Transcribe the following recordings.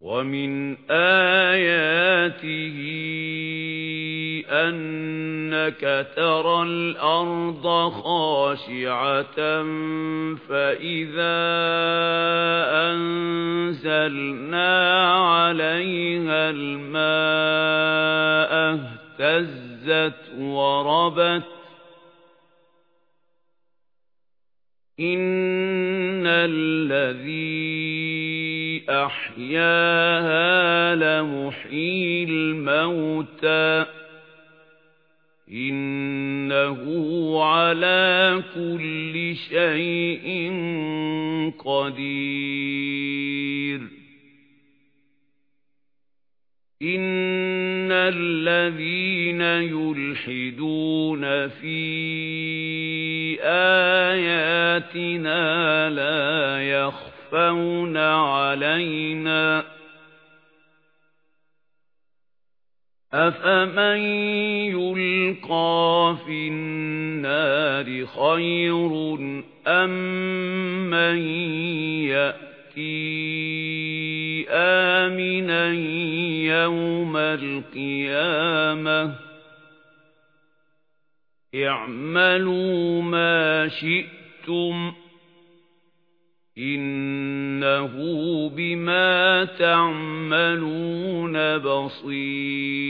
وَمِنْ آيَاتِهِ أَنَّكَ تَرَى الْأَرْضَ خَاشِعَةً فَإِذَا أَنزَلْنَا عَلَيْهَا الْمَاءَ اهْتَزَّتْ وَرَبَتْ إِنَّ الَّذِي أَحْيَاهَا لَمُحْيِي الْمَوْتَى. إِنَّهُ عَلَى كُلِّ شَيْءٍ قَدِيرٌ. إِنَّ الَّذِينَ يُلْحِدُونَ فِي آيَاتِنَا لَا يَخْفَوْنَ عَلَيْنَا. أَفَمَن يُلْقَى فِي النَّارِ خَيْرٌ أَم مَّن يَأْتِي آمِنًا يَوْمَ الْقِيَامَةِ اعْمَلُوا مَا شِئْتُمْ إِنَّهُ بِمَا تَعْمَلُونَ بَصِيرٌ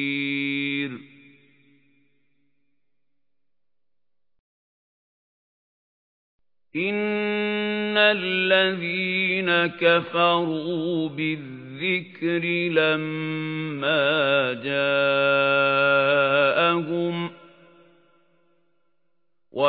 إِنَّ الَّذِينَ كَفَرُوا بِالذِّكْرِ لَمَّا جَاءَهُمْ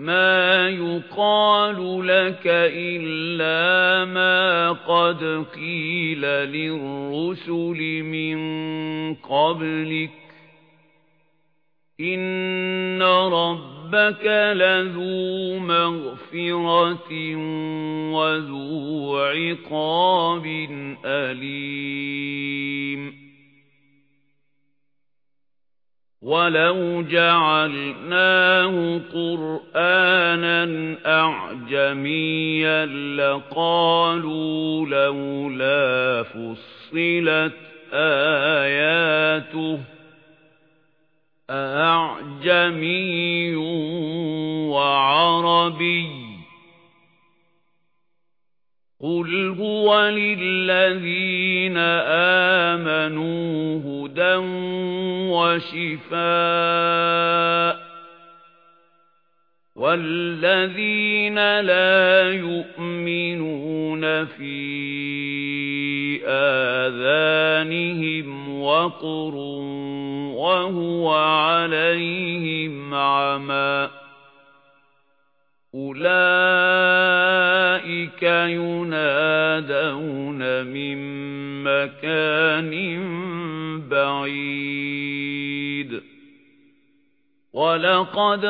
مَا يُقَالُ لَكَ إِلَّا مَا قَدْ قِيلَ لِلرُّسُلِ مِن قَبْلِكَ إِنَّ رَبَّكَ لَذُو مَغْفِرَةٍ وَذُو عِقَابٍ أَلِيمٍ وَلَوْ جَعَلْنَاهُ قُرْآنًا أَعْجَمِيًّا لَّقَالُوا لَوْلَا فُصِّلَتْ آيَاتُهُ أَعْجَمِيٌّ وَعَرَبِيٌّ قُلْ هُوَ لِلَّذِينَ آمَنُوا هُدًى وَشِفَاءٌ وَالَّذِينَ لَا يُؤْمِنُونَ فِي آذَانِهِمْ وَقْرٌ وَهُوَ عَلَيْهِمْ عَمًى أُولَئِكَ يُنَادَوْنَ مِن مَّكَانٍ بَعِيدٍ. وَلَقَدْ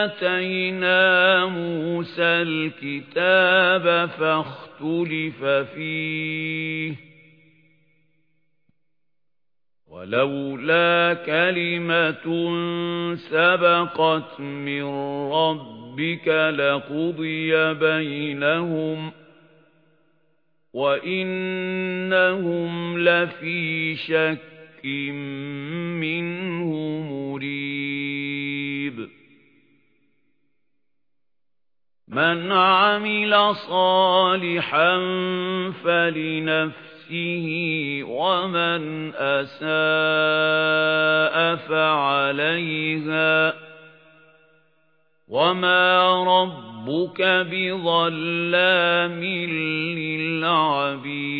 آتَيْنَا مُوسَى الْكِتَابَ فَاخْتُلِفَ فِيهِ وَلَوْلَا كَلِمَةٌ سَبَقَتْ مِنْ رَبِّكَ لَقُضِيَ بَيْنَهُمْ وَإِنَّهُمْ لَفِي شَكٍّ مِّنْهُ مُرِيبٍ. مَنْ عَمِلَ صَالِحًا فَلِنَفْسِهِ وَمَنْ أَسَاءَ فَعَلَيْهَا وَمَا رَبُّكَ بِظَلَّامٍ لِلْعَبِيدِ